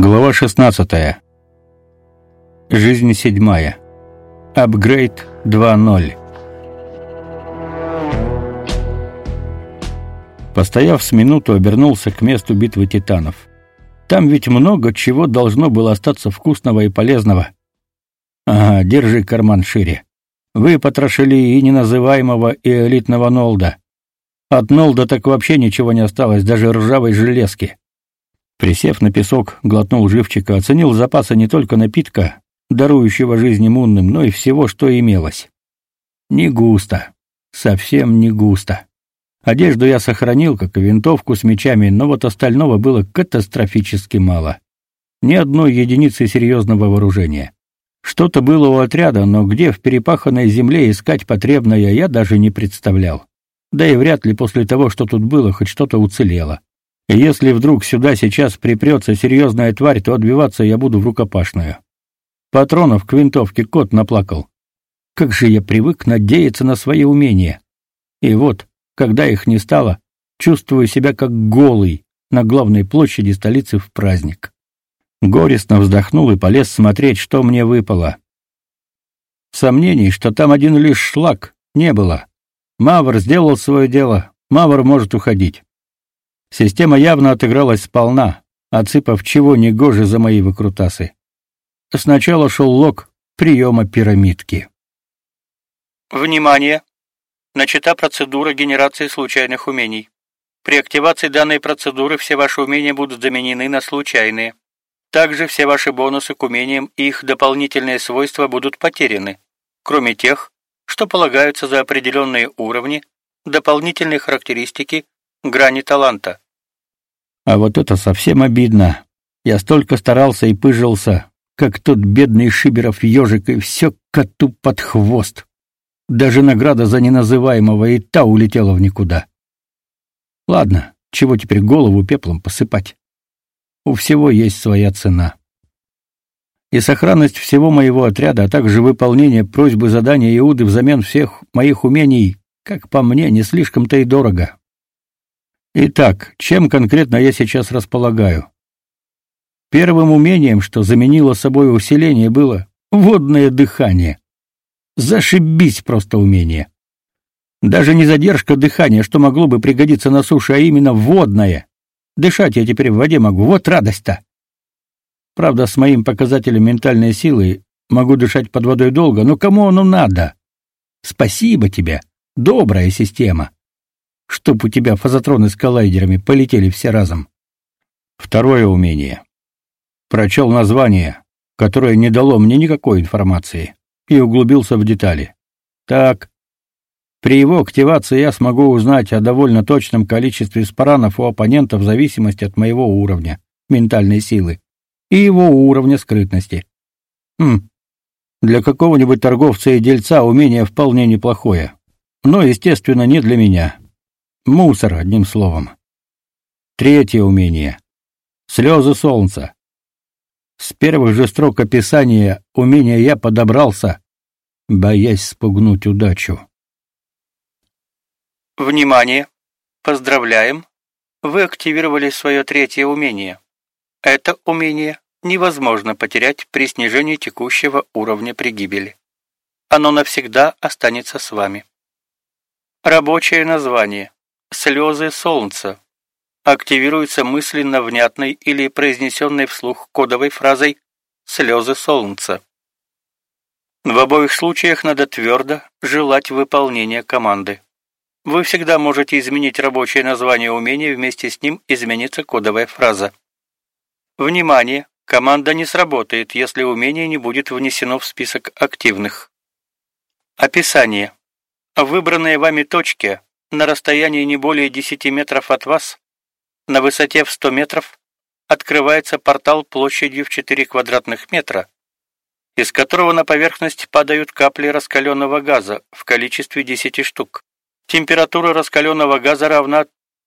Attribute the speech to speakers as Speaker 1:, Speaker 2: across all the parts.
Speaker 1: Глава 16. Жизнь седьмая. Апгрейд 2.0. Постояв с минуту, обернулся к месту битвы титанов. Там ведь много чего должно было остаться вкусного и полезного. Ага, держи карман шире. Вы потрошили и неназываемого, и элитного Нолда. От Нолда так вообще ничего не осталось, даже ржавой железки. Присев на песок, глотнул живчика, оценил запасы не только напитка, дарующего жизнь иммунным, но и всего, что имелось. Не густо. Совсем не густо. Одежду я сохранил, как и винтовку с мечами, но вот остального было катастрофически мало. Ни одной единицы серьезного вооружения. Что-то было у отряда, но где в перепаханной земле искать потребное, я даже не представлял. Да и вряд ли после того, что тут было, хоть что-то уцелело. Если вдруг сюда сейчас припрется серьезная тварь, то отбиваться я буду в рукопашную. Патронов к винтовке кот наплакал. Как же я привык надеяться на свои умения. И вот, когда их не стало, чувствую себя как голый на главной площади столицы в праздник. Горестно вздохнул и полез смотреть, что мне выпало. Сомнений, что там один лишь шлак, не было. Мавр сделал свое дело, Мавр может уходить. Система явно отыгралась сполна, отсыпав чего негоже за мои выкрутасы. Сначала шел лог приема пирамидки.
Speaker 2: Внимание! Начата процедура генерации случайных умений. При активации данной процедуры все ваши умения будут заменены на случайные. Также все ваши бонусы к умениям и их дополнительные свойства будут потеряны, кроме тех, что полагаются за определенные уровни, дополнительные характеристики грани таланта.
Speaker 1: А вот это совсем обидно. Я столько старался и пыжился, как тот бедный Шиберов ежик, и все коту под хвост. Даже награда за неназываемого и та улетела в никуда. Ладно, чего теперь голову пеплом посыпать? У всего есть своя цена. И сохранность всего моего отряда, а также выполнение просьбы задания Иуды взамен всех моих умений, как по мне, не слишком-то и дорого. Итак, чем конкретно я сейчас располагаю? Первым умением, что заменило собой усиление, было водное дыхание. Зашибись просто умение. Даже не задержка дыхания, что могло бы пригодиться на суше, а именно водное. Дышать я теперь в воде могу, вот радость-то. Правда, с моим показателем ментальной силы могу дышать под водой долго, но кому оно надо? Спасибо тебе, добрая система чтоб у тебя фазотроны с коллайдерами полетели все разом. Второе умение. Прочел название, которое не дало мне никакой информации, и углубился в детали. Так, при его активации я смогу узнать о довольно точном количестве спаранов у оппонента в зависимости от моего уровня ментальной силы и его уровня скрытности. Хм. Для какого-нибудь торговца и дельца умение вполне неплохое. Но, естественно, не для меня. Мусор, одним словом. Третье умение. Слезы солнца. С первых же строк описания умения я подобрался, боясь спугнуть удачу.
Speaker 2: Внимание! Поздравляем! Вы активировали свое третье умение. Это умение невозможно потерять при снижении текущего уровня при гибели. Оно навсегда останется с вами. Рабочее название. Слезы солнца. Активируется мысленно внятной или произнесенной вслух кодовой фразой «слезы солнца». В обоих случаях надо твердо желать выполнения команды. Вы всегда можете изменить рабочее название умения, вместе с ним изменится кодовая фраза. Внимание! Команда не сработает, если умение не будет внесено в список активных. Описание. В выбранной вами точке на расстоянии не более 10 метров от вас, на высоте в 100 метров, открывается портал площадью в 4 квадратных метра, из которого на поверхность падают капли раскаленного газа в количестве 10 штук. Температура раскаленного газа равна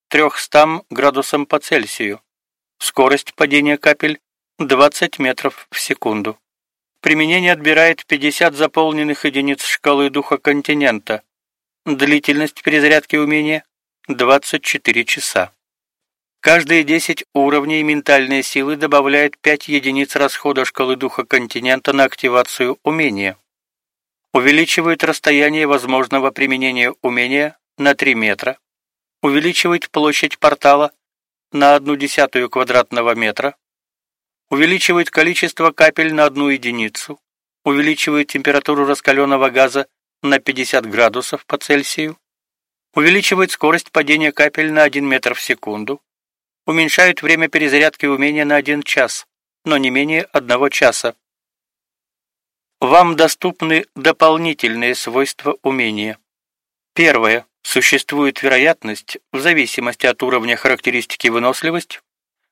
Speaker 2: 300 градусам по Цельсию. Скорость падения капель 20 метров в секунду. Применение отбирает 50 заполненных единиц шкалы духа континента, Длительность перезарядки умения 24 часа. Каждые 10 уровней ментальной силы добавляет 5 единиц расхода шкалы духа континента на активацию умения. Увеличивает расстояние возможного применения умения на 3 метра. Увеличивает площадь портала на 1 десятую квадратного метра. Увеличивает количество капель на одну единицу. Увеличивает температуру раскаленного газа на 50 градусов по Цельсию. Увеличивает скорость падения капель на 1 метр в секунду уменьшают время перезарядки умения на 1 час, но не менее 1 часа. Вам доступны дополнительные свойства умения. Первое. Существует вероятность, в зависимости от уровня характеристики выносливость,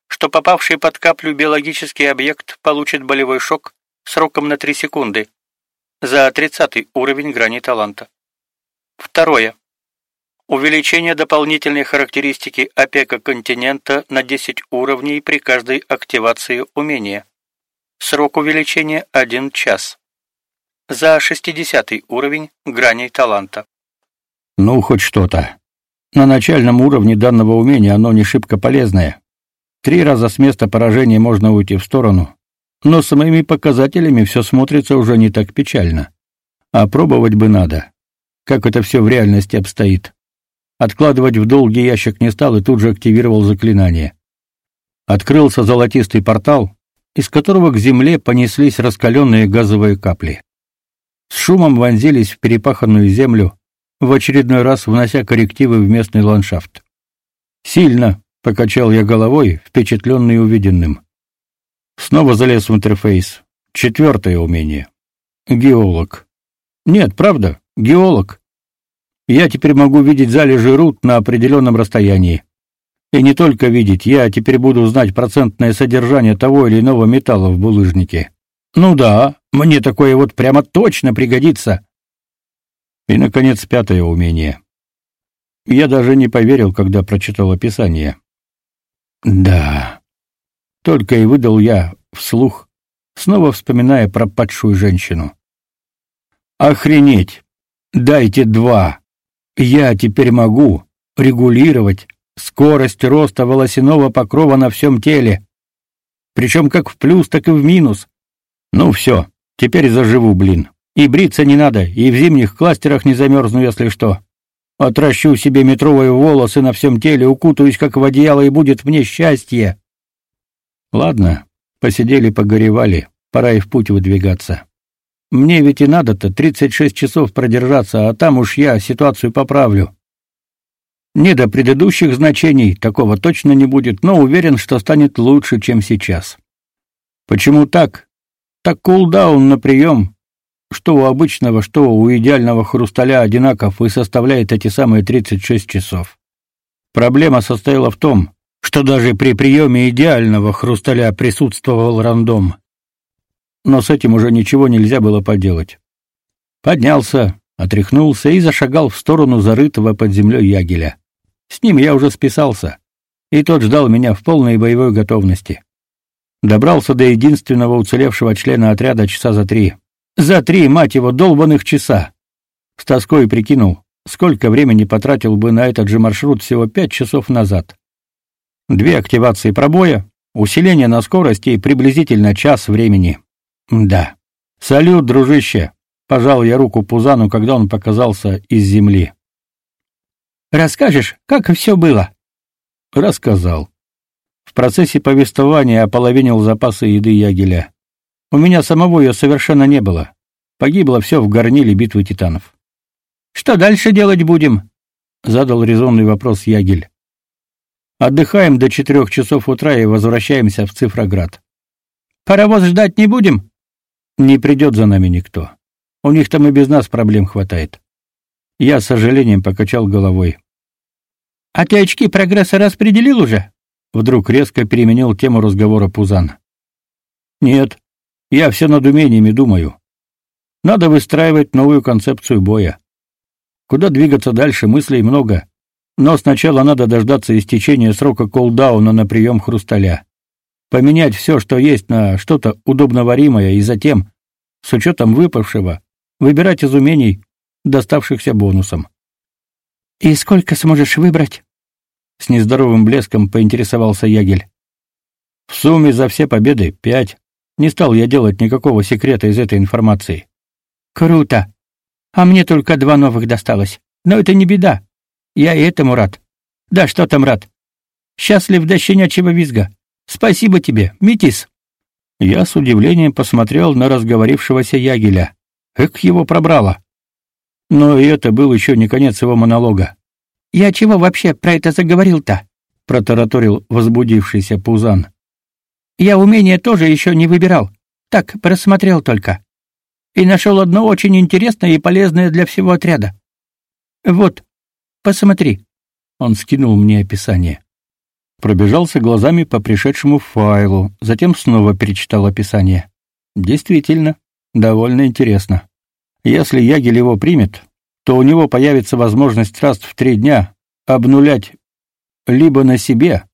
Speaker 2: что попавший под каплю биологический объект получит болевой шок сроком на 3 секунды за 30 уровень грани таланта. Второе. Увеличение дополнительной характеристики опека континента на 10 уровней при каждой активации умения. Срок увеличения 1 час. За 60 уровень граней таланта.
Speaker 1: Ну, хоть что-то. На начальном уровне данного умения оно не шибко полезное. Три раза с места поражения можно уйти в сторону, но с моими показателями все смотрится уже не так печально. А пробовать бы надо. Как это все в реальности обстоит. Откладывать в долгий ящик не стал и тут же активировал заклинание. Открылся золотистый портал, из которого к земле понеслись раскаленные газовые капли. С шумом вонзились в перепаханную землю, в очередной раз внося коррективы в местный ландшафт. Сильно покачал я головой, впечатленный увиденным. Снова залез в интерфейс. Четвертое умение. Геолог. Нет, правда, геолог. Я теперь могу видеть залежи руд на определенном расстоянии. И не только видеть, я теперь буду знать процентное содержание того или иного металла в булыжнике. Ну да, мне такое вот прямо точно пригодится. И наконец пятое умение. Я даже не поверил, когда прочитал описание. Да. Только и выдал я вслух, снова вспоминая про падшую женщину. Охренеть. Дайте два. Я теперь могу регулировать скорость роста волосяного покрова на всем теле, причем как в плюс, так и в минус. Ну все, теперь заживу, блин. И бриться не надо, и в зимних кластерах не замерзну, если что. Отращу себе метровые волосы на всем теле, укутаюсь как в одеяло, и будет мне счастье. Ладно, посидели, погоревали, пора и в путь выдвигаться. Мне ведь и надо-то 36 часов продержаться, а там уж я ситуацию поправлю. Не до предыдущих значений, такого точно не будет, но уверен, что станет лучше, чем сейчас. Почему так? Так кулдаун на прием, что у обычного, что у идеального хрусталя одинаков и составляет эти самые 36 часов. Проблема состояла в том, что даже при приеме идеального хрусталя присутствовал рандом но с этим уже ничего нельзя было поделать. Поднялся, отряхнулся и зашагал в сторону зарытого под землей ягеля. С ним я уже списался, и тот ждал меня в полной боевой готовности. Добрался до единственного уцелевшего члена отряда часа за три. За три, мать его, долбаных часа! С тоской прикинул, сколько времени потратил бы на этот же маршрут всего пять часов назад. Две активации пробоя, усиление на скорости и приблизительно час времени. Да. Салют, дружище. Пожал я руку Пузану, когда он показался из земли. Расскажешь, как все было? Рассказал. В процессе повествования ополовинил запасы еды ягеля. У меня самого ее совершенно не было. Погибло все в горниле битвы титанов. Что дальше делать будем? задал резонный вопрос Ягель. Отдыхаем до четырех часов утра и возвращаемся в Цифроград. Паровоз ждать не будем? Не придет за нами никто. У них там и без нас проблем хватает. Я с сожалением покачал головой. А ты очки прогресса распределил уже? Вдруг резко переменил тему разговора Пузан. Нет. Я все над умениями думаю. Надо выстраивать новую концепцию боя. Куда двигаться дальше, мыслей много. Но сначала надо дождаться истечения срока колдауна на прием хрусталя поменять все, что есть, на что-то удобноваримое, и затем, с учетом выпавшего, выбирать из умений, доставшихся бонусом. «И сколько сможешь выбрать?» С нездоровым блеском поинтересовался Ягель. В сумме за все победы пять. Не стал я делать никакого секрета из этой информации.
Speaker 2: Круто. А мне только два новых досталось. Но это не беда. Я и этому рад. Да что там рад. Счастлив до щенячьего визга. Спасибо тебе, Митис.
Speaker 1: Я с удивлением посмотрел на разговорившегося Ягеля. Эк его пробрало. Но и это был еще не конец его монолога.
Speaker 2: «Я чего вообще про это заговорил-то?»
Speaker 1: — протараторил возбудившийся Пузан.
Speaker 2: «Я умение тоже еще не выбирал. Так, просмотрел только. И нашел одно очень интересное и полезное для всего отряда. Вот, посмотри».
Speaker 1: Он скинул мне описание. Пробежался глазами по пришедшему файлу, затем снова перечитал описание. Действительно, довольно интересно. Если Ягель его примет, то у него появится возможность раз в три дня обнулять либо на себе,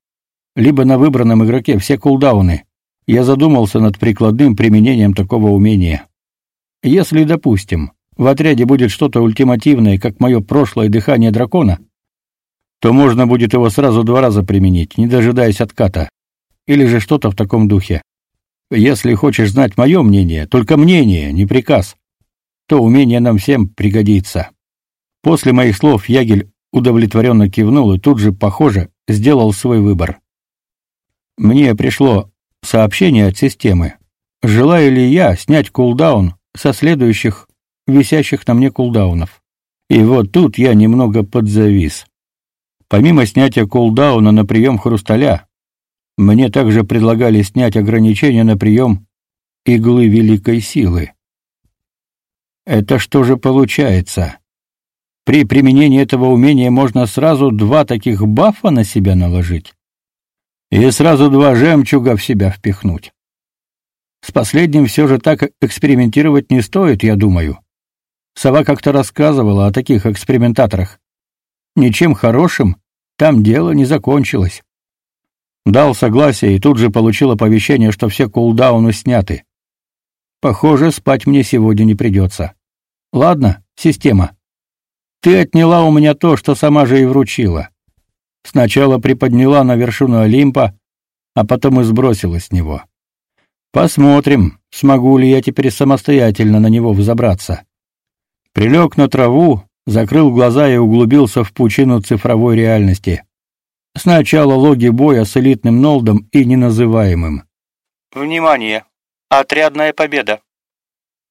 Speaker 1: либо на выбранном игроке все кулдауны. Я задумался над прикладным применением такого умения. Если, допустим, в отряде будет что-то ультимативное, как мое прошлое дыхание дракона, то можно будет его сразу два раза применить, не дожидаясь отката. Или же что-то в таком духе. Если хочешь знать мое мнение, только мнение, не приказ, то умение нам всем пригодится. После моих слов Ягель удовлетворенно кивнул и тут же, похоже, сделал свой выбор. Мне пришло сообщение от системы. Желаю ли я снять кулдаун со следующих висящих на мне кулдаунов? И вот тут я немного подзавис. Помимо снятия кулдауна на прием хрусталя, мне также предлагали снять ограничение на прием иглы великой силы. Это что же получается? При применении этого умения можно сразу два таких бафа на себя наложить и сразу два жемчуга в себя впихнуть. С последним все же так экспериментировать не стоит, я думаю. Сова как-то рассказывала о таких экспериментаторах. Ничем хорошим там дело не закончилось. Дал согласие и тут же получил оповещение, что все кулдауны сняты. Похоже, спать мне сегодня не придется. Ладно, система. Ты отняла у меня то, что сама же и вручила. Сначала приподняла на вершину Олимпа, а потом и сбросила с него. Посмотрим, смогу ли я теперь самостоятельно на него взобраться. Прилег на траву, закрыл глаза и углубился в пучину цифровой реальности. Сначала логи боя с элитным Нолдом и неназываемым.
Speaker 2: Внимание! Отрядная победа!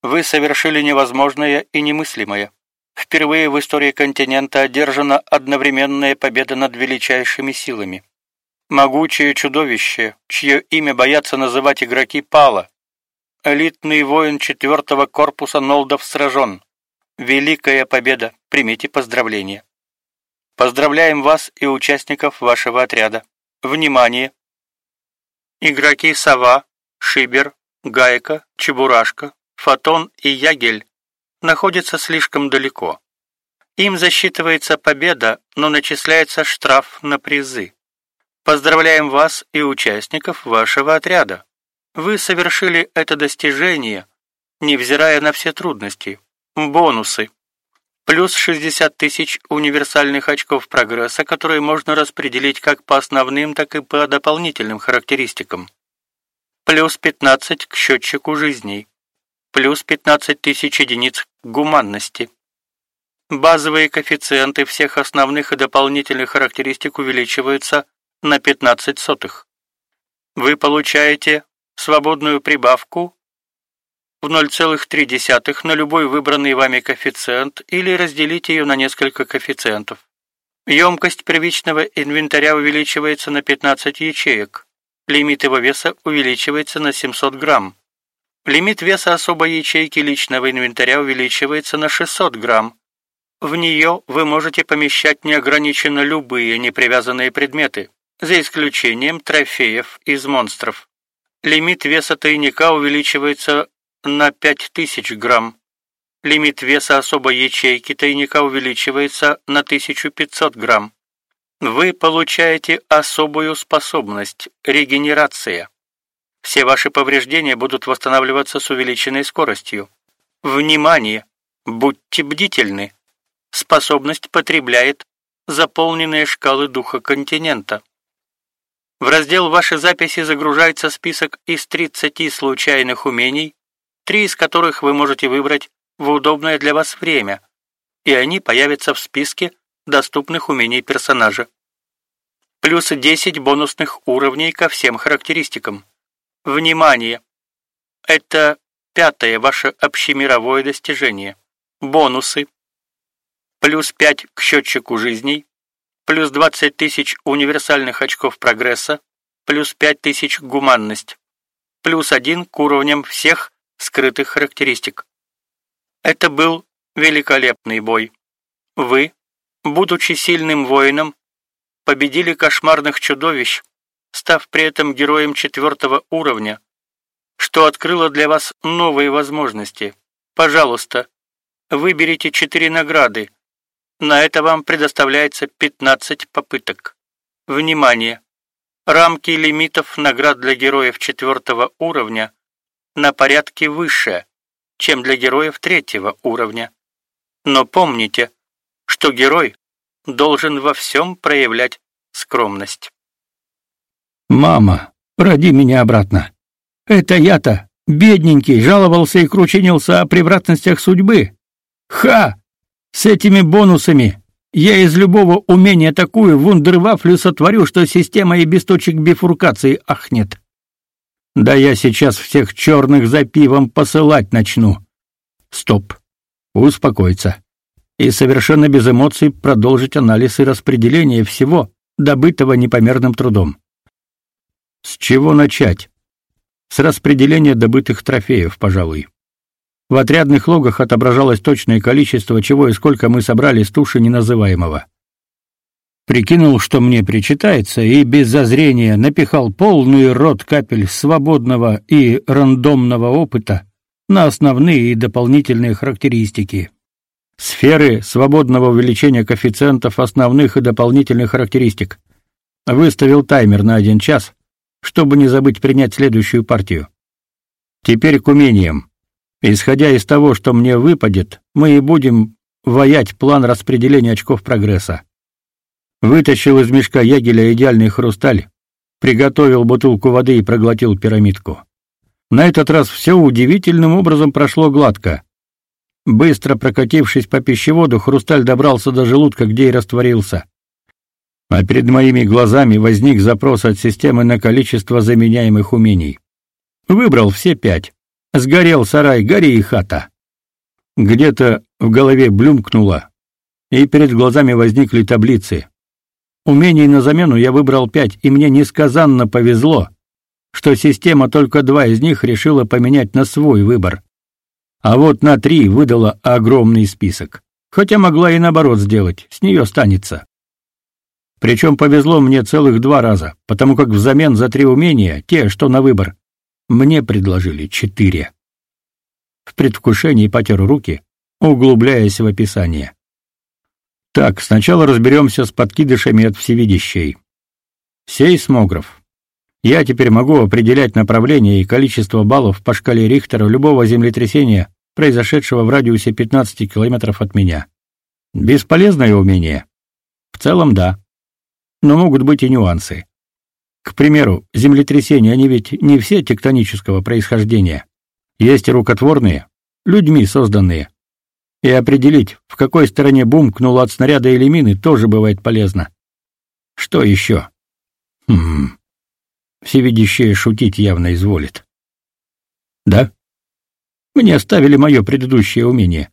Speaker 2: Вы совершили невозможное и немыслимое. Впервые в истории континента одержана одновременная победа над величайшими силами. Могучее чудовище, чье имя боятся называть игроки, пало. Элитный воин четвертого корпуса Нолдов сражен. Великая победа. Примите поздравления. Поздравляем вас и участников вашего отряда. Внимание! Игроки Сова, Шибер, Гайка, Чебурашка, Фотон и Ягель находятся слишком далеко. Им засчитывается победа, но начисляется штраф на призы. Поздравляем вас и участников вашего отряда. Вы совершили это достижение, невзирая на все трудности. Бонусы. Плюс 60 тысяч универсальных очков прогресса, которые можно распределить как по основным, так и по дополнительным характеристикам. Плюс 15 к счетчику жизней плюс 15 тысяч единиц гуманности. Базовые коэффициенты всех основных и дополнительных характеристик увеличиваются на 15 сотых. Вы получаете свободную прибавку в 0,3 на любой выбранный вами коэффициент или разделите ее на несколько коэффициентов. Емкость первичного инвентаря увеличивается на 15 ячеек. Лимит его веса увеличивается на 700 грамм. Лимит веса особой ячейки личного инвентаря увеличивается на 600 грамм. В нее вы можете помещать неограниченно любые непривязанные предметы, за исключением трофеев из монстров. Лимит веса тайника увеличивается на 5000 грамм. Лимит веса особой ячейки тайника увеличивается на 1500 грамм. Вы получаете особую способность – регенерация. Все ваши повреждения будут восстанавливаться с увеличенной скоростью. Внимание! Будьте бдительны. Способность потребляет заполненные шкалы духа континента. В раздел «Ваши записи» загружается список из 30 случайных умений, три из которых вы можете выбрать в удобное для вас время, и они появятся в списке доступных умений персонажа. Плюс 10 бонусных уровней ко всем характеристикам. Внимание! Это пятое ваше общемировое достижение. Бонусы. Плюс 5 к счетчику жизней. Плюс 20 тысяч универсальных очков прогресса. Плюс 5 тысяч гуманность. Плюс 1 к уровням всех скрытых характеристик. Это был великолепный бой. Вы, будучи сильным воином, победили кошмарных чудовищ, став при этом героем четвертого уровня, что открыло для вас новые возможности. Пожалуйста, выберите четыре награды. На это вам предоставляется 15 попыток. Внимание! Рамки лимитов наград для героев четвертого уровня на порядке выше, чем для героев третьего уровня. Но помните, что герой должен во всем проявлять скромность.
Speaker 1: Мама, роди меня обратно. Это я-то, бедненький, жаловался и кручинился о превратностях судьбы. Ха! С этими бонусами я из любого умения такую вундервафлю сотворю, что система и без точек бифуркации ахнет. Да я сейчас всех черных за пивом посылать начну. Стоп. Успокоиться. И совершенно без эмоций продолжить анализ и распределение всего, добытого непомерным трудом. С чего начать? С распределения добытых трофеев, пожалуй. В отрядных логах отображалось точное количество, чего и сколько мы собрали с туши неназываемого. Прикинул, что мне причитается, и без зазрения напихал полный рот капель свободного и рандомного опыта на основные и дополнительные характеристики. Сферы свободного увеличения коэффициентов основных и дополнительных характеристик. Выставил таймер на один час, чтобы не забыть принять следующую партию. Теперь к умениям. Исходя из того, что мне выпадет, мы и будем ваять план распределения очков прогресса. Вытащил из мешка ягеля идеальный хрусталь, приготовил бутылку воды и проглотил пирамидку. На этот раз все удивительным образом прошло гладко. Быстро прокатившись по пищеводу, хрусталь добрался до желудка, где и растворился. А перед моими глазами возник запрос от системы на количество заменяемых умений. Выбрал все пять. Сгорел сарай, гори и хата. Где-то в голове блюмкнуло, и перед глазами возникли таблицы. Умений на замену я выбрал пять, и мне несказанно повезло, что система только два из них решила поменять на свой выбор. А вот на три выдала огромный список. Хотя могла и наоборот сделать, с нее станется. Причем повезло мне целых два раза, потому как взамен за три умения, те, что на выбор, мне предложили четыре. В предвкушении потер руки, углубляясь в описание. Так, сначала разберемся с подкидышами от всевидящей. Сейсмограф. Я теперь могу определять направление и количество баллов по шкале Рихтера любого землетрясения, произошедшего в радиусе 15 километров от меня. Бесполезное умение? В целом, да. Но могут быть и нюансы. К примеру, землетрясения, они ведь не все тектонического происхождения. Есть и рукотворные, людьми созданные. И определить, в какой стороне бумкнуло от снаряда или мины, тоже бывает полезно. Что еще? Хм. Всевидящее шутить явно изволит. Да? Мне оставили мое предыдущее умение.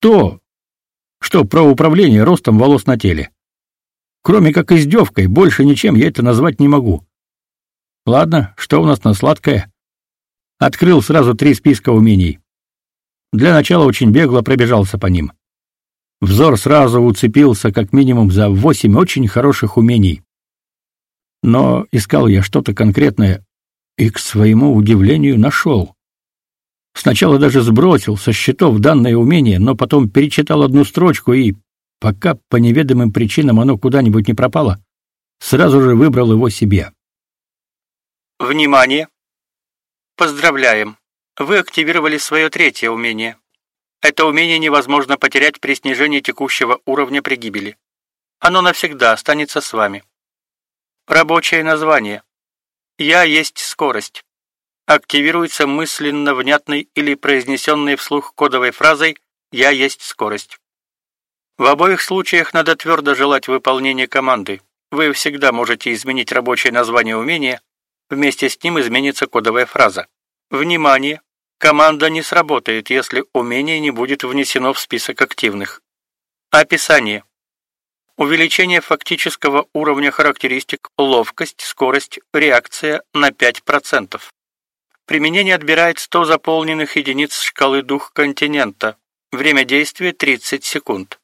Speaker 1: То, что про управление ростом волос на теле. Кроме как издевкой, больше ничем я это назвать не могу. Ладно, что у нас на сладкое? Открыл сразу три списка умений. Для начала очень бегло пробежался по ним. Взор сразу уцепился как минимум за восемь очень хороших умений. Но искал я что-то конкретное и, к своему удивлению, нашел. Сначала даже сбросил со счетов данное умение, но потом перечитал одну строчку и, пока по неведомым причинам оно куда-нибудь не пропало, сразу же выбрал его себе.
Speaker 2: Внимание! Поздравляем! Вы активировали свое третье умение. Это умение невозможно потерять при снижении текущего уровня при гибели. Оно навсегда останется с вами. Рабочее название. Я есть скорость. Активируется мысленно внятной или произнесенной вслух кодовой фразой «Я есть скорость». В обоих случаях надо твердо желать выполнения команды. Вы всегда можете изменить рабочее название умения, вместе с ним изменится кодовая фраза. Внимание! Команда не сработает, если умение не будет внесено в список активных. Описание. Увеличение фактического уровня характеристик ловкость, скорость, реакция на 5%. Применение отбирает 100 заполненных единиц шкалы дух континента. Время действия 30 секунд.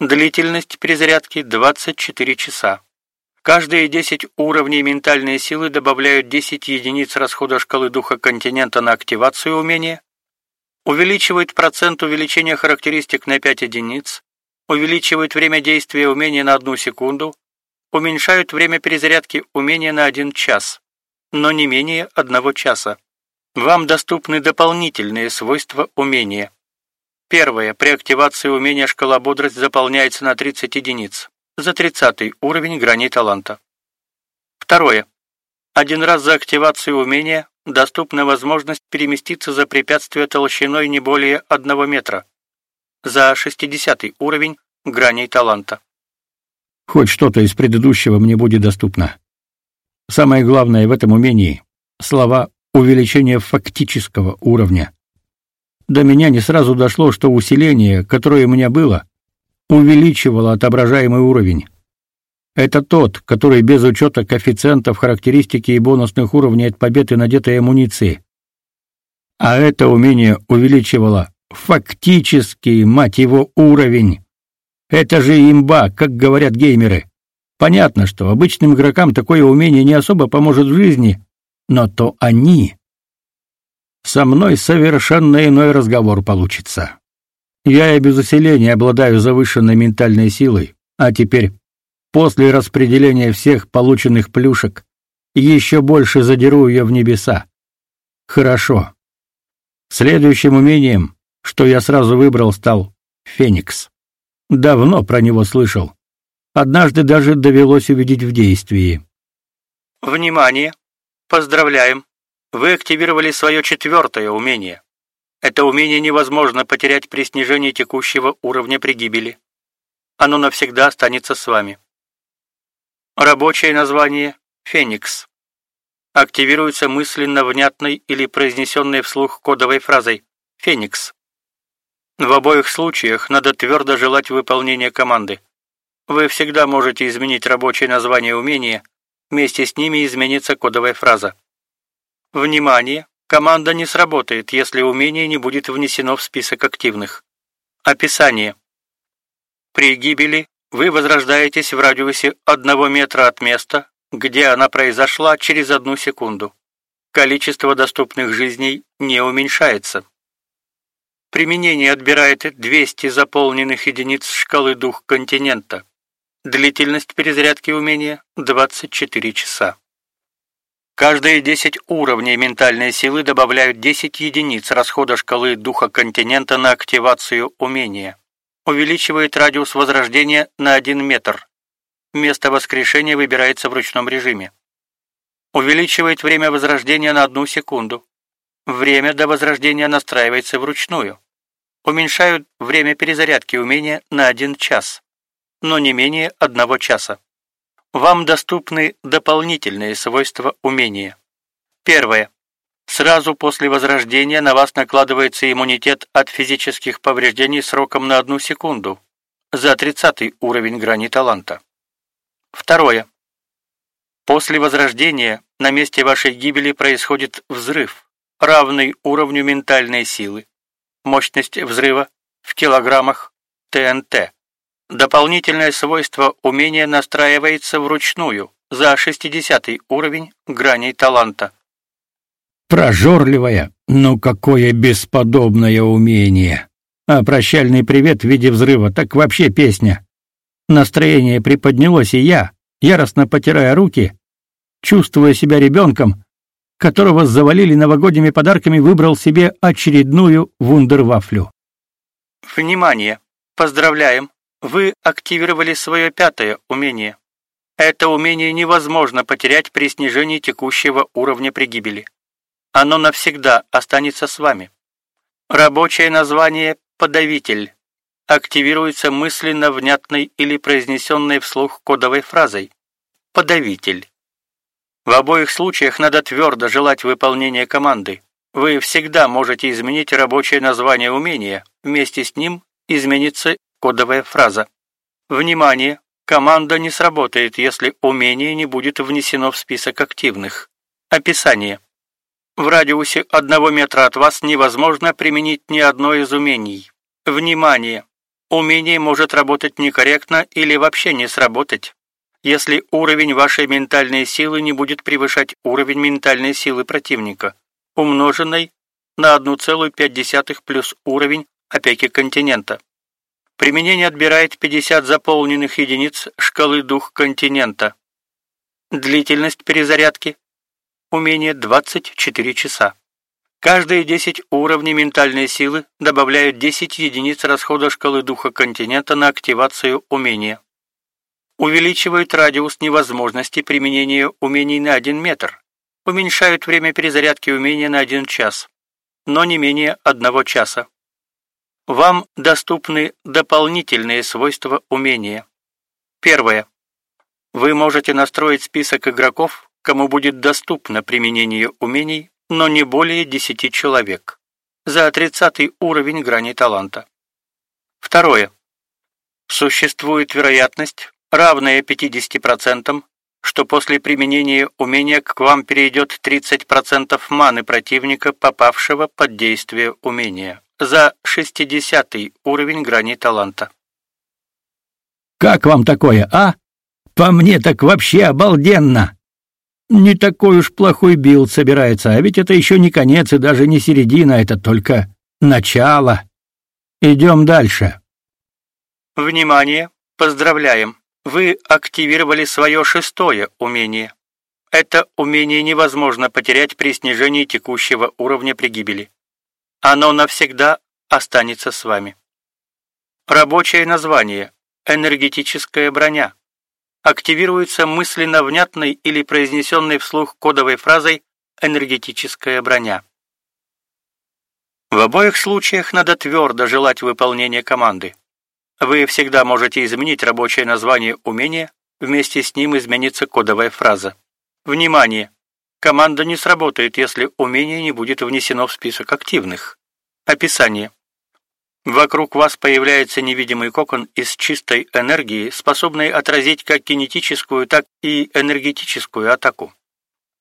Speaker 2: Длительность перезарядки 24 часа. Каждые 10 уровней ментальной силы добавляют 10 единиц расхода шкалы духа континента на активацию умения, увеличивают процент увеличения характеристик на 5 единиц, увеличивают время действия умения на 1 секунду, уменьшают время перезарядки умения на 1 час, но не менее 1 часа. Вам доступны дополнительные свойства умения. Первое. При активации умения шкала бодрость заполняется на 30 единиц. За 30 уровень грани таланта. Второе. Один раз за активацию умения доступна возможность переместиться за препятствие толщиной не более 1 метра. За 60 уровень граней таланта.
Speaker 1: Хоть что-то из предыдущего мне будет доступно. Самое главное в этом умении слова увеличение фактического уровня. До меня не сразу дошло, что усиление, которое у меня было, увеличивало отображаемый уровень. Это тот, который без учета коэффициентов характеристики и бонусных уровней от победы надетой амуниции. А это умение увеличивало фактический, мать его, уровень. Это же имба, как говорят геймеры. Понятно, что обычным игрокам такое умение не особо поможет в жизни, но то они со мной совершенно иной разговор получится. Я и без усиления обладаю завышенной ментальной силой, а теперь, после распределения всех полученных плюшек, еще больше задеру ее в небеса. Хорошо. Следующим умением, что я сразу выбрал, стал Феникс. Давно про него слышал. Однажды даже довелось увидеть в действии.
Speaker 2: Внимание! Поздравляем! Вы активировали свое четвертое умение. Это умение невозможно потерять при снижении текущего уровня при гибели. Оно навсегда останется с вами. Рабочее название Феникс. Активируется мысленно внятной или произнесенной вслух кодовой фразой Феникс. В обоих случаях надо твердо желать выполнения команды. Вы всегда можете изменить рабочее название умения, вместе с ними изменится кодовая фраза. Внимание! Команда не сработает, если умение не будет внесено в список активных. Описание. При гибели вы возрождаетесь в радиусе одного метра от места, где она произошла через одну секунду. Количество доступных жизней не уменьшается. Применение отбирает 200 заполненных единиц шкалы дух континента. Длительность перезарядки умения 24 часа. Каждые 10 уровней ментальной силы добавляют 10 единиц расхода шкалы духа континента на активацию умения. Увеличивает радиус возрождения на 1 метр. Место воскрешения выбирается в ручном режиме. Увеличивает время возрождения на 1 секунду. Время до возрождения настраивается вручную. Уменьшают время перезарядки умения на 1 час, но не менее 1 часа. Вам доступны дополнительные свойства умения. Первое. Сразу после возрождения на вас накладывается иммунитет от физических повреждений сроком на одну секунду за 30 уровень грани таланта. Второе. После возрождения на месте вашей гибели происходит взрыв, равный уровню ментальной силы. Мощность взрыва в килограммах ТНТ. Дополнительное свойство умения настраивается вручную за 60 уровень граней таланта.
Speaker 1: Прожорливое, ну какое бесподобное умение. А прощальный привет в виде взрыва так вообще песня. Настроение приподнялось, и я, яростно потирая руки, чувствуя себя ребенком, которого завалили новогодними подарками, выбрал себе очередную вундервафлю.
Speaker 2: Внимание! Поздравляем! Вы активировали свое пятое умение. Это умение невозможно потерять при снижении текущего уровня при гибели. Оно навсегда останется с вами. Рабочее название подавитель активируется мысленно внятной или произнесенной вслух кодовой фразой подавитель. В обоих случаях надо твердо желать выполнения команды. Вы всегда можете изменить рабочее название умения, вместе с ним изменится кодовая фраза. Внимание! Команда не сработает, если умение не будет внесено в список активных. Описание. В радиусе одного метра от вас невозможно применить ни одно из умений. Внимание! Умение может работать некорректно или вообще не сработать, если уровень вашей ментальной силы не будет превышать уровень ментальной силы противника, умноженной на 1,5 плюс уровень опеки континента. Применение отбирает 50 заполненных единиц шкалы дух континента. Длительность перезарядки умение 24 часа. Каждые 10 уровней ментальной силы добавляют 10 единиц расхода шкалы духа континента на активацию умения. Увеличивают радиус невозможности применения умений на 1 метр. Уменьшают время перезарядки умения на 1 час, но не менее 1 часа. Вам доступны дополнительные свойства умения. Первое. Вы можете настроить список игроков, кому будет доступно применение умений, но не более 10 человек. За 30 уровень грани таланта. Второе. Существует вероятность, равная 50%, что после применения умения к вам перейдет 30% маны противника, попавшего под действие умения за 60 уровень грани таланта.
Speaker 1: Как вам такое, а? По мне так вообще обалденно. Не такой уж плохой билд собирается, а ведь это еще не конец и даже не середина, это только начало. Идем дальше.
Speaker 2: Внимание, поздравляем. Вы активировали свое шестое умение. Это умение невозможно потерять при снижении текущего уровня при гибели. Оно навсегда останется с вами. Рабочее название энергетическая броня активируется мысленно внятной или произнесенной вслух кодовой фразой энергетическая броня. В обоих случаях надо твердо желать выполнения команды. Вы всегда можете изменить рабочее название умения, вместе с ним изменится кодовая фраза. Внимание! Команда не сработает, если умение не будет внесено в список активных. Описание. Вокруг вас появляется невидимый кокон из чистой энергии, способный отразить как кинетическую, так и энергетическую атаку.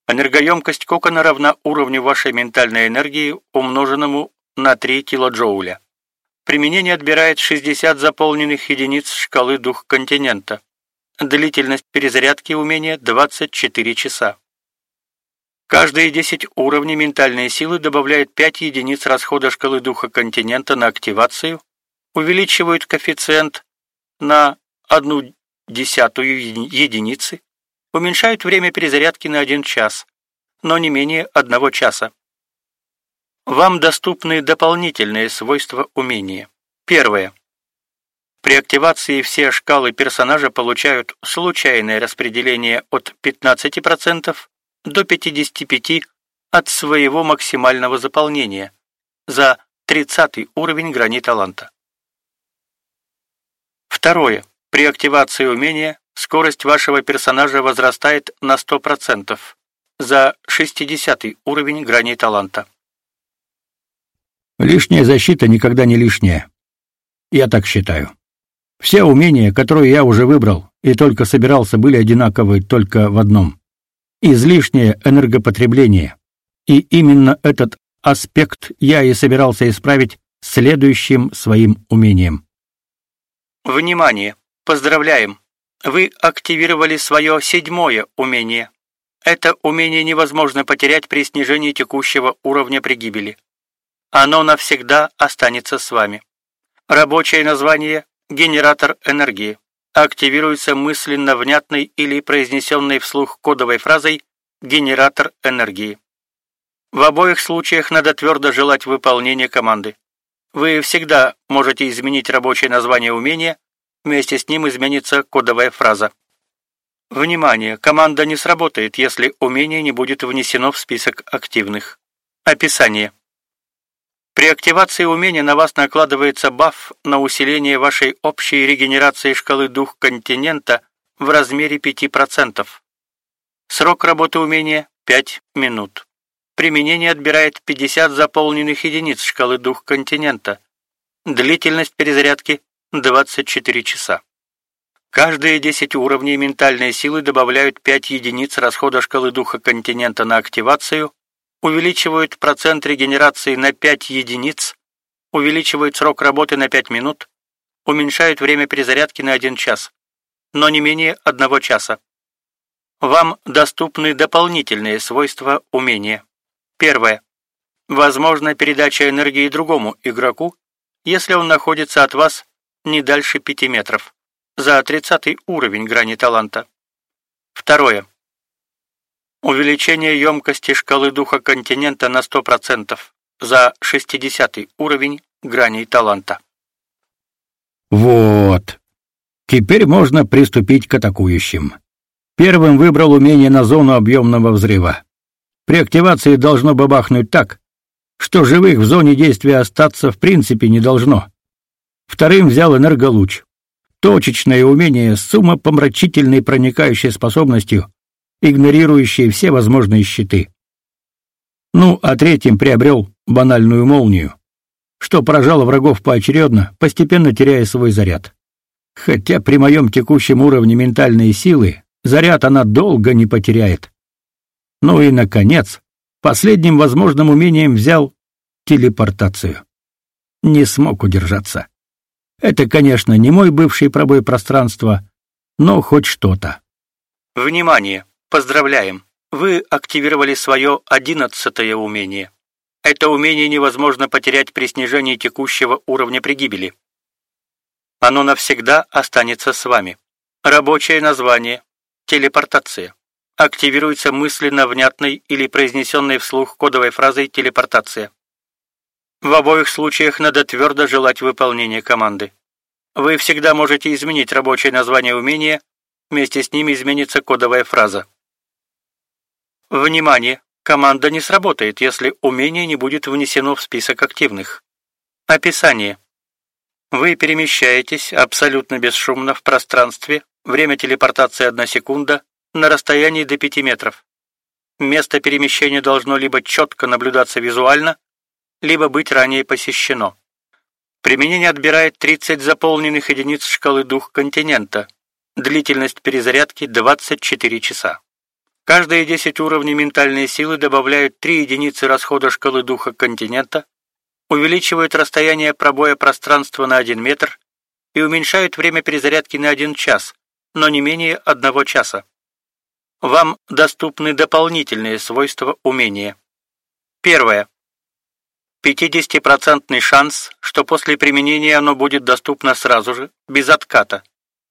Speaker 2: Энергоемкость кокона равна уровню вашей ментальной энергии, умноженному на 3 килоджоуля. Применение отбирает 60 заполненных единиц шкалы дух континента. Длительность перезарядки умения 24 часа. Каждые 10 уровней ментальной силы добавляют 5 единиц расхода шкалы духа континента на активацию, увеличивают коэффициент на 1 десятую единицы, уменьшают время перезарядки на 1 час, но не менее 1 часа. Вам доступны дополнительные свойства умения. Первое. При активации все шкалы персонажа получают случайное распределение от 15% до 55 от своего максимального заполнения за 30 уровень грани таланта. Второе. При активации умения скорость вашего персонажа возрастает на 100% за 60 уровень грани таланта.
Speaker 1: Лишняя защита никогда не лишняя. Я так считаю. Все умения, которые я уже выбрал и только собирался, были одинаковы только в одном излишнее энергопотребление. И именно этот аспект я и собирался исправить следующим своим умением.
Speaker 2: Внимание! Поздравляем! Вы активировали свое седьмое умение. Это умение невозможно потерять при снижении текущего уровня при гибели. Оно навсегда останется с вами. Рабочее название – генератор энергии активируется мысленно внятной или произнесенной вслух кодовой фразой «генератор энергии». В обоих случаях надо твердо желать выполнения команды. Вы всегда можете изменить рабочее название умения, Вместе с ним изменится кодовая фраза. Внимание, команда не сработает, если умение не будет внесено в список активных. Описание. При активации умения на вас накладывается баф на усиление вашей общей регенерации шкалы дух континента в размере 5%. Срок работы умения 5 минут. Применение отбирает 50 заполненных единиц шкалы дух континента. Длительность перезарядки 24 часа. Каждые 10 уровней ментальной силы добавляют 5 единиц расхода шкалы духа континента на активацию, увеличивают процент регенерации на 5 единиц, увеличивают срок работы на 5 минут, уменьшают время перезарядки на 1 час, но не менее 1 часа. Вам доступны дополнительные свойства умения. Первое. Возможна передача энергии другому игроку, если он находится от вас не дальше 5 метров за 30 уровень грани таланта. Второе. Увеличение емкости шкалы духа континента на 100% за 60 уровень грани таланта.
Speaker 1: Вот. Теперь можно приступить к атакующим. Первым выбрал умение на зону объемного взрыва. При активации должно бабахнуть так, что живых в зоне действия остаться в принципе не должно. Вторым взял энерголуч. Точечное умение с умопомрачительной проникающей способностью, игнорирующей все возможные щиты. Ну, а третьим приобрел банальную молнию, что поражало врагов поочередно, постепенно теряя свой заряд. Хотя при моем текущем уровне ментальной силы заряд она долго не потеряет. Ну и, наконец, последним возможным умением взял телепортацию. Не смог удержаться. Это, конечно, не мой бывший пробой пространства, но хоть что-то.
Speaker 2: Внимание! Поздравляем! Вы активировали свое одиннадцатое умение. Это умение невозможно потерять при снижении текущего уровня пригибели. Оно навсегда останется с вами. Рабочее название телепортация. Активируется мысленно внятной или произнесенной вслух кодовой фразой телепортация. В обоих случаях надо твердо желать выполнения команды. Вы всегда можете изменить рабочее название умения, вместе с ним изменится кодовая фраза. Внимание! Команда не сработает, если умение не будет внесено в список активных. Описание. Вы перемещаетесь абсолютно бесшумно в пространстве, время телепортации 1 секунда, на расстоянии до 5 метров. Место перемещения должно либо четко наблюдаться визуально, либо быть ранее посещено. Применение отбирает 30 заполненных единиц шкалы дух континента. Длительность перезарядки 24 часа. Каждые 10 уровней ментальной силы добавляют 3 единицы расхода шкалы духа континента, увеличивают расстояние пробоя пространства на 1 метр и уменьшают время перезарядки на 1 час, но не менее 1 часа. Вам доступны дополнительные свойства умения. Первое. 50% шанс, что после применения оно будет доступно сразу же, без отката,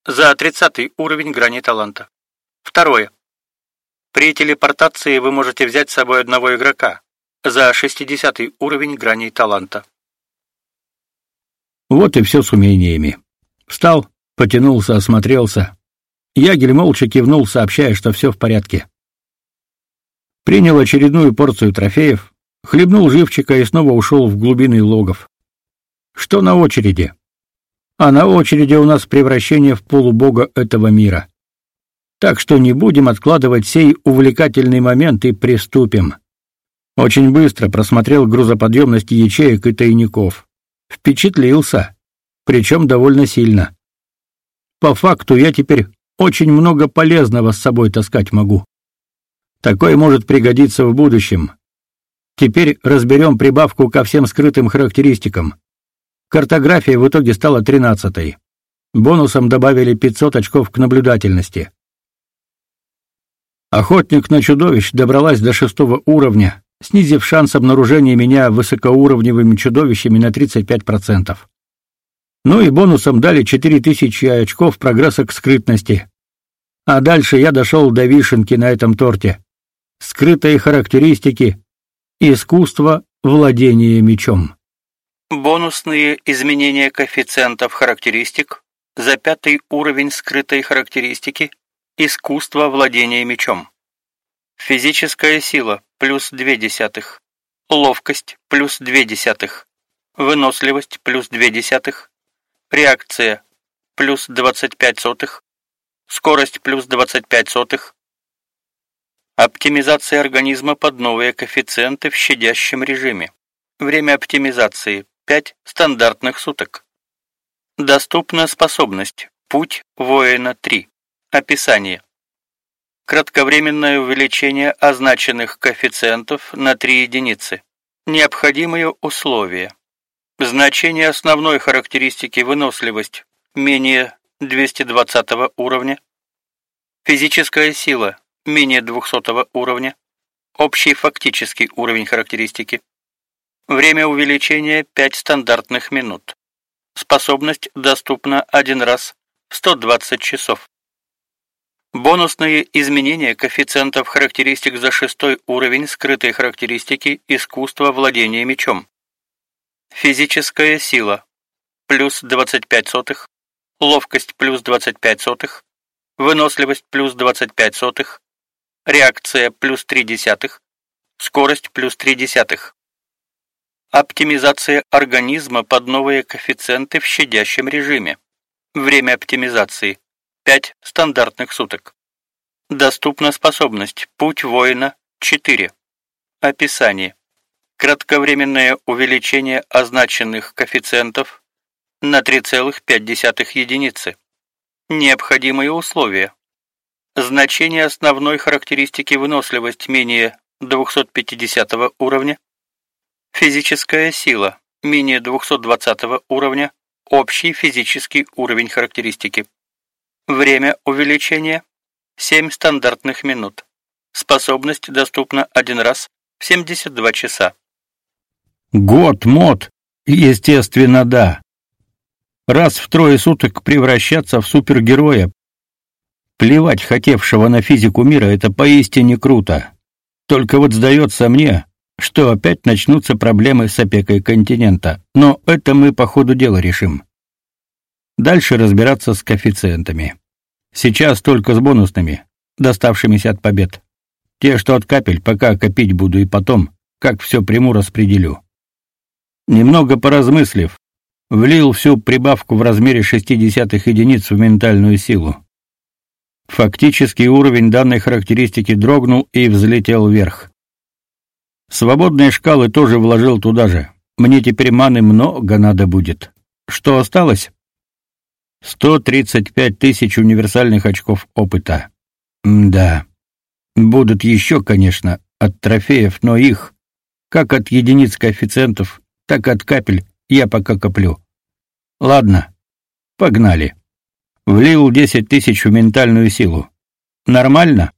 Speaker 2: за 30 уровень грани таланта. Второе. При телепортации вы можете взять с собой одного игрока за 60 уровень грани таланта.
Speaker 1: Вот и все с умениями. Встал, потянулся, осмотрелся. Ягель молча кивнул, сообщая, что все в порядке. Принял очередную порцию трофеев, хлебнул живчика и снова ушел в глубины логов. Что на очереди? А на очереди у нас превращение в полубога этого мира. Так что не будем откладывать сей увлекательный момент и приступим. Очень быстро просмотрел грузоподъемность ячеек и тайников. Впечатлился, причем довольно сильно. По факту я теперь очень много полезного с собой таскать могу. Такое может пригодиться в будущем, Теперь разберем прибавку ко всем скрытым характеристикам. Картография в итоге стала тринадцатой. Бонусом добавили 500 очков к наблюдательности. Охотник на чудовищ добралась до шестого уровня, снизив шанс обнаружения меня высокоуровневыми чудовищами на 35%. Ну и бонусом дали 4000 очков прогресса к скрытности. А дальше я дошел до вишенки на этом торте. Скрытые характеристики, Искусство владения мечом.
Speaker 2: Бонусные изменения коэффициентов характеристик за пятый уровень скрытой характеристики искусство владения мечом. Физическая сила плюс две десятых, ловкость плюс две десятых, выносливость плюс две десятых, реакция плюс двадцать пять сотых, скорость плюс двадцать пять сотых, Оптимизация организма под новые коэффициенты в щадящем режиме. Время оптимизации 5 стандартных суток. Доступна способность Путь воина 3. Описание. Кратковременное увеличение означенных коэффициентов на 3 единицы. Необходимые условия. Значение основной характеристики выносливость менее 220 уровня. Физическая сила менее 200 уровня, общий фактический уровень характеристики. Время увеличения 5 стандартных минут. Способность доступна один раз в 120 часов. Бонусные изменения коэффициентов характеристик за шестой уровень скрытой характеристики искусства владения мечом. Физическая сила плюс 25 сотых, ловкость плюс 25 сотых, выносливость плюс 25 сотых, реакция плюс 3 десятых, скорость плюс 3 десятых. Оптимизация организма под новые коэффициенты в щадящем режиме. Время оптимизации 5 стандартных суток. Доступна способность Путь воина 4. Описание. Кратковременное увеличение означенных коэффициентов на 3,5 единицы. Необходимые условия. Значение основной характеристики выносливость менее 250 уровня. Физическая сила менее 220 уровня. Общий физический уровень характеристики. Время увеличения 7 стандартных минут. Способность доступна один раз в 72 часа.
Speaker 1: Год мод. Естественно, да. Раз в трое суток превращаться в супергероя, Плевать хотевшего на физику мира это поистине круто. Только вот сдается мне, что опять начнутся проблемы с опекой континента. Но это мы по ходу дела решим. Дальше разбираться с коэффициентами. Сейчас только с бонусными, доставшимися от побед. Те, что от капель, пока копить буду и потом, как все приму, распределю. Немного поразмыслив, влил всю прибавку в размере 60 единиц в ментальную силу. Фактический уровень данной характеристики дрогнул и взлетел вверх. Свободные шкалы тоже вложил туда же. Мне теперь маны много надо будет. Что осталось? 135 тысяч универсальных очков опыта. М да. Будут еще, конечно, от трофеев, но их, как от единиц коэффициентов, так и от капель, я пока коплю. Ладно, погнали. Влил десять тысяч в ментальную силу. Нормально?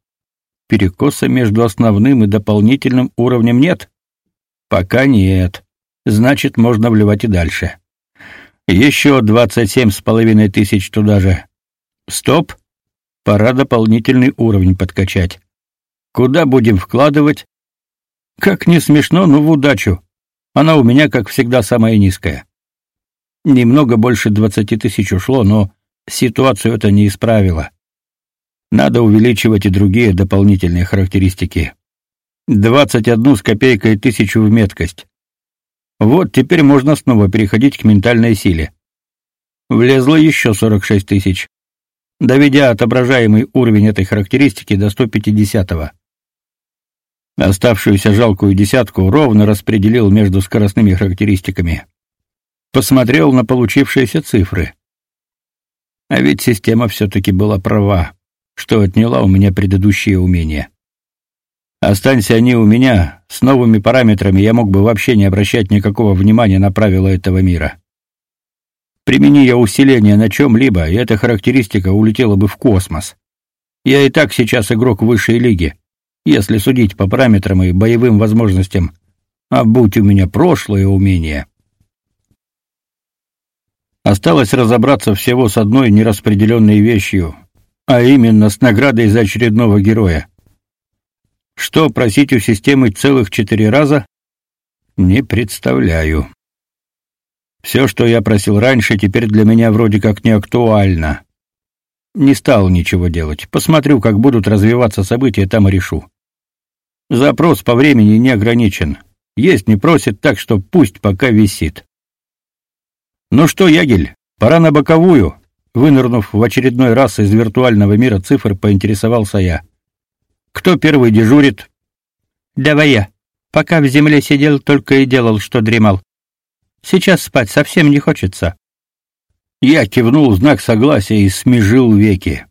Speaker 1: Перекоса между основным и дополнительным уровнем нет? Пока нет. Значит, можно вливать и дальше. Еще двадцать семь с половиной тысяч туда же. Стоп. Пора дополнительный уровень подкачать. Куда будем вкладывать? Как не смешно, но в удачу. Она у меня, как всегда, самая низкая. Немного больше двадцати тысяч ушло, но Ситуацию это не исправило. Надо увеличивать и другие дополнительные характеристики. 21 с копейкой тысячу в меткость. Вот теперь можно снова переходить к ментальной силе. Влезло еще 46 тысяч, доведя отображаемый уровень этой характеристики до 150-го. Оставшуюся жалкую десятку ровно распределил между скоростными характеристиками. Посмотрел на получившиеся цифры. А ведь система все-таки была права, что отняла у меня предыдущие умения. Останься они у меня, с новыми параметрами я мог бы вообще не обращать никакого внимания на правила этого мира. Примени я усиление на чем-либо, и эта характеристика улетела бы в космос. Я и так сейчас игрок высшей лиги, если судить по параметрам и боевым возможностям. А будь у меня прошлое умение, Осталось разобраться всего с одной нераспределенной вещью, а именно с наградой за очередного героя. Что просить у системы целых четыре раза? Не представляю. Все, что я просил раньше, теперь для меня вроде как не актуально. Не стал ничего делать. Посмотрю, как будут развиваться события, там и решу. Запрос по времени не ограничен. Есть не просит, так что пусть пока висит. Ну что, Ягель, пора на боковую. Вынырнув в очередной раз из виртуального мира цифр, поинтересовался я. Кто первый дежурит?
Speaker 2: Давай я. Пока в земле сидел, только и делал, что дремал. Сейчас спать совсем не хочется.
Speaker 1: Я кивнул знак согласия и смежил веки.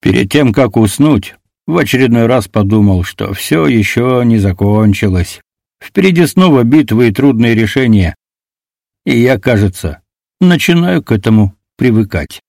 Speaker 1: Перед тем, как уснуть, в очередной раз подумал, что все еще не закончилось. Впереди снова битвы и трудные решения. И я, кажется, начинаю к этому привыкать.